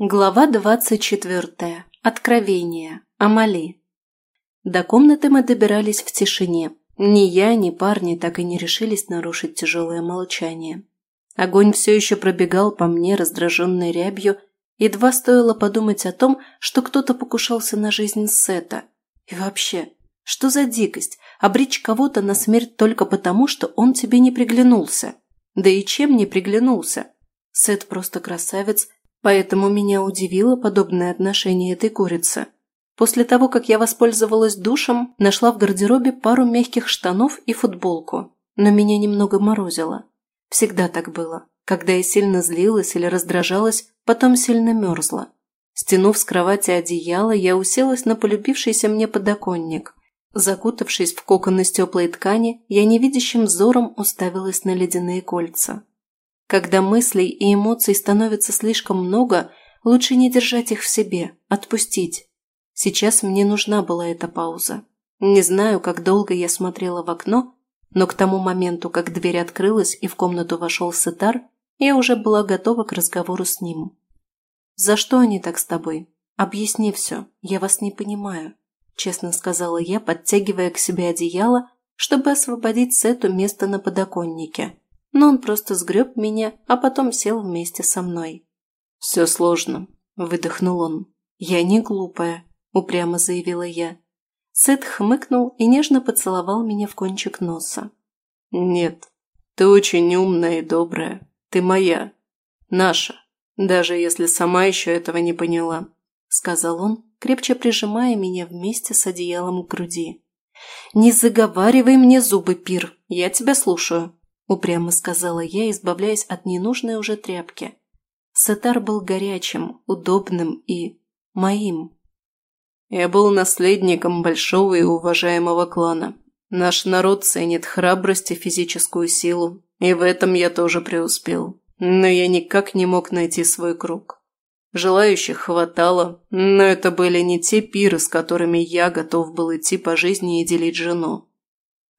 Глава двадцать четвертая. Откровение. Амали. До комнаты мы добирались в тишине. Ни я, ни парни так и не решились нарушить тяжелое молчание. Огонь все еще пробегал по мне раздраженной рябью, едва стоило подумать о том, что кто-то покушался на жизнь Сета. И вообще, что за дикость – обречь кого-то на смерть только потому, что он тебе не приглянулся? Да и чем не приглянулся? Сет просто красавец – Поэтому меня удивило подобное отношение этой курицы. После того, как я воспользовалась душем, нашла в гардеробе пару мягких штанов и футболку, но меня немного морозило. Всегда так было. Когда я сильно злилась или раздражалась, потом сильно мерзла. Стянув с кровати одеяло, я уселась на полюбившийся мне подоконник. Закутавшись в кокон из теплой ткани, я невидящим взором уставилась на ледяные кольца. Когда мыслей и эмоций становится слишком много, лучше не держать их в себе, отпустить. Сейчас мне нужна была эта пауза. Не знаю, как долго я смотрела в окно, но к тому моменту, как дверь открылась и в комнату вошел Сетар, я уже была готова к разговору с ним. «За что они так с тобой? Объясни все, я вас не понимаю», – честно сказала я, подтягивая к себе одеяло, чтобы освободить Сету место на подоконнике но он просто сгреб меня, а потом сел вместе со мной. «Все сложно», – выдохнул он. «Я не глупая», – упрямо заявила я. Сет хмыкнул и нежно поцеловал меня в кончик носа. «Нет, ты очень умная и добрая. Ты моя. Наша. Даже если сама еще этого не поняла», – сказал он, крепче прижимая меня вместе с одеялом к груди. «Не заговаривай мне зубы, Пир, я тебя слушаю», упрямо сказала я, избавляясь от ненужной уже тряпки. Сатар был горячим, удобным и... моим. Я был наследником большого и уважаемого клана. Наш народ ценит храбрость и физическую силу, и в этом я тоже преуспел. Но я никак не мог найти свой круг. Желающих хватало, но это были не те пиры, с которыми я готов был идти по жизни и делить жену.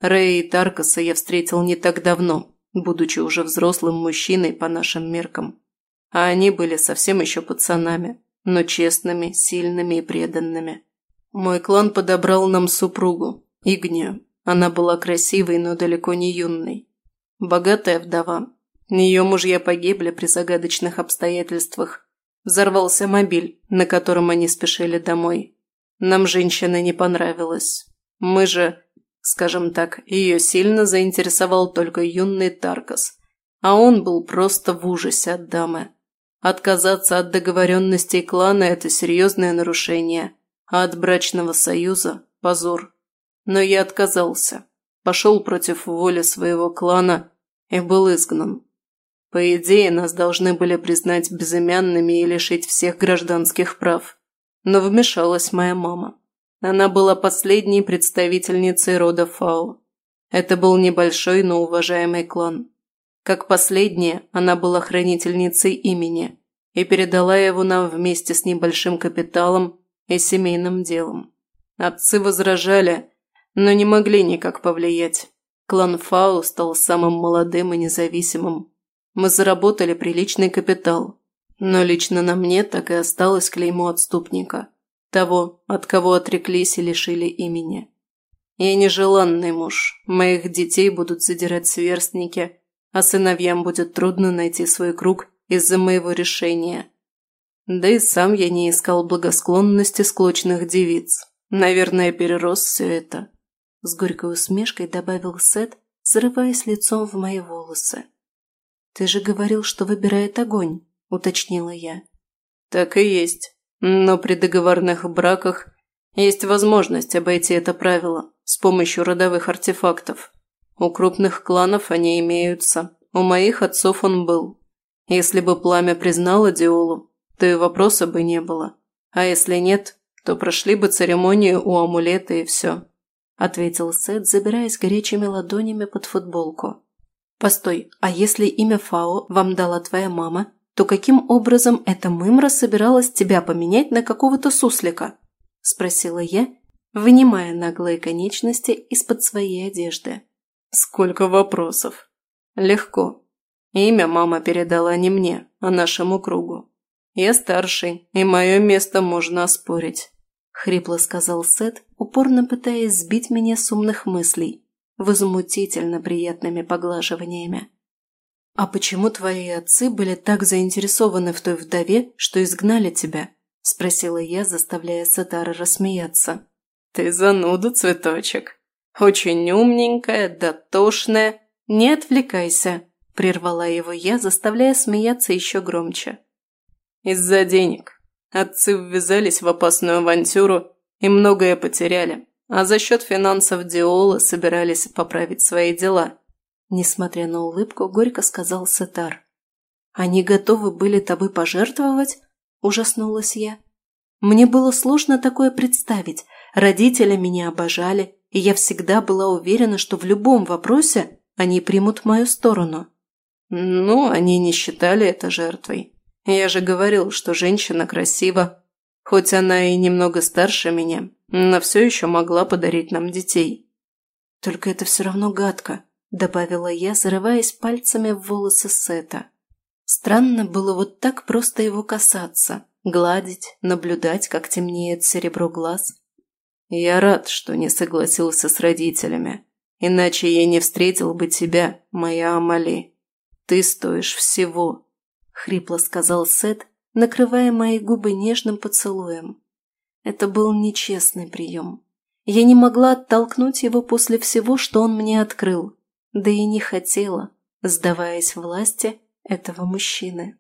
Рэя и Таркаса я встретил не так давно, будучи уже взрослым мужчиной по нашим меркам. А они были совсем еще пацанами, но честными, сильными и преданными. Мой клан подобрал нам супругу, Игнию. Она была красивой, но далеко не юной. Богатая вдова. Ее мужья погибли при загадочных обстоятельствах. Взорвался мобиль, на котором они спешили домой. Нам женщина не понравилась. Мы же Скажем так, ее сильно заинтересовал только юный Таркас, а он был просто в ужасе от дамы. Отказаться от договоренностей клана – это серьезное нарушение, а от брачного союза – позор. Но я отказался, пошел против воли своего клана и был изгнан. По идее, нас должны были признать безымянными и лишить всех гражданских прав. Но вмешалась моя мама. Она была последней представительницей рода Фау. Это был небольшой, но уважаемый клан. Как последняя, она была хранительницей имени и передала его нам вместе с небольшим капиталом и семейным делом. Отцы возражали, но не могли никак повлиять. Клан Фау стал самым молодым и независимым. Мы заработали приличный капитал, но лично на мне так и осталось клеймо отступника – того, от кого отреклись и лишили имени. Я нежеланный муж, моих детей будут задирать сверстники, а сыновьям будет трудно найти свой круг из-за моего решения. Да и сам я не искал благосклонности склочных девиц. Наверное, перерос все это. С горькой усмешкой добавил Сет, зарываясь лицом в мои волосы. «Ты же говорил, что выбирает огонь», – уточнила я. «Так и есть. Но при договорных браках есть возможность обойти это правило с помощью родовых артефактов. У крупных кланов они имеются. У моих отцов он был. Если бы пламя признало Диолу, то и вопроса бы не было. А если нет, то прошли бы церемонию у амулета и все», – ответил Сет, забираясь горячими ладонями под футболку. «Постой, а если имя Фао вам дала твоя мама, то каким образом эта мымра собиралась тебя поменять на какого-то суслика?» – спросила я, вынимая наглые конечности из-под своей одежды. «Сколько вопросов!» «Легко. Имя мама передала не мне, а нашему кругу. Я старший, и мое место можно оспорить», – хрипло сказал Сет, упорно пытаясь сбить меня с умных мыслей, возмутительно приятными поглаживаниями. «А почему твои отцы были так заинтересованы в той вдове, что изгнали тебя?» – спросила я, заставляя Сетара рассмеяться. «Ты зануда, цветочек. Очень умненькая, дотошная. Не отвлекайся», – прервала его я, заставляя смеяться еще громче. «Из-за денег. Отцы ввязались в опасную авантюру и многое потеряли, а за счет финансов Диола собирались поправить свои дела. Несмотря на улыбку, горько сказал Сетар. «Они готовы были тобой пожертвовать?» – ужаснулась я. «Мне было сложно такое представить. Родители меня обожали, и я всегда была уверена, что в любом вопросе они примут мою сторону». «Ну, они не считали это жертвой. Я же говорил, что женщина красива. Хоть она и немного старше меня, но все еще могла подарить нам детей». «Только это все равно гадко», – добавила я, зарываясь пальцами в волосы Сета. Странно было вот так просто его касаться, гладить, наблюдать, как темнеет серебро глаз. «Я рад, что не согласился с родителями, иначе я не встретил бы тебя, моя Амали. Ты стоишь всего», – хрипло сказал Сет, накрывая мои губы нежным поцелуем. Это был нечестный прием. Я не могла оттолкнуть его после всего, что он мне открыл да и не хотела, сдаваясь власти этого мужчины.